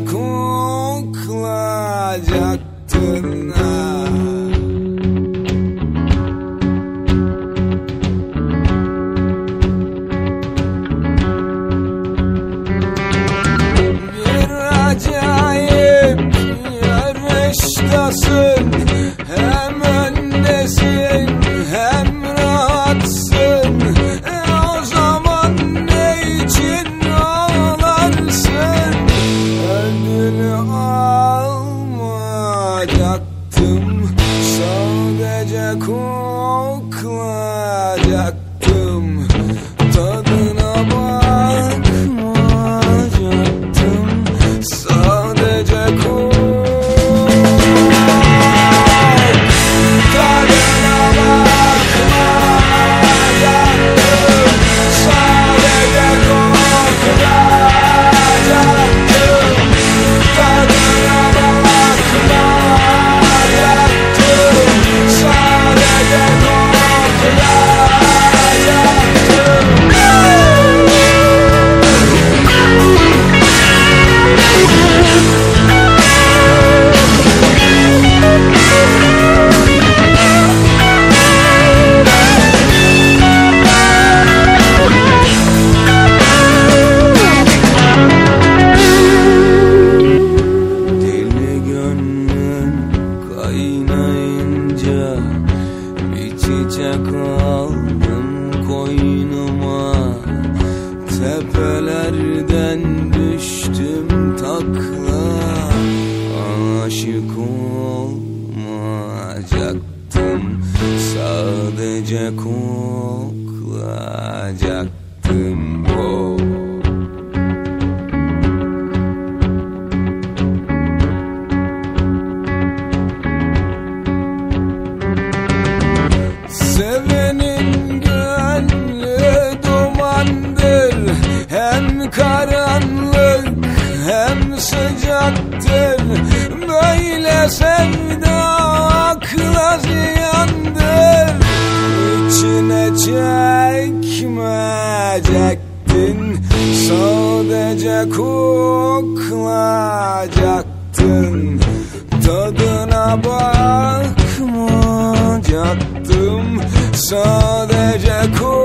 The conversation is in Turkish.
кукла, дякую. cool Oakland. kaldım koynuma. Tepelerden düştüm takla. Aşık olmayacaktım Sadece koklayacaktım biraz yandır İçine çekmeyecektin. Sadece koklayacaktın. Tadına bakmayacaktım. Sadece koklayacaktım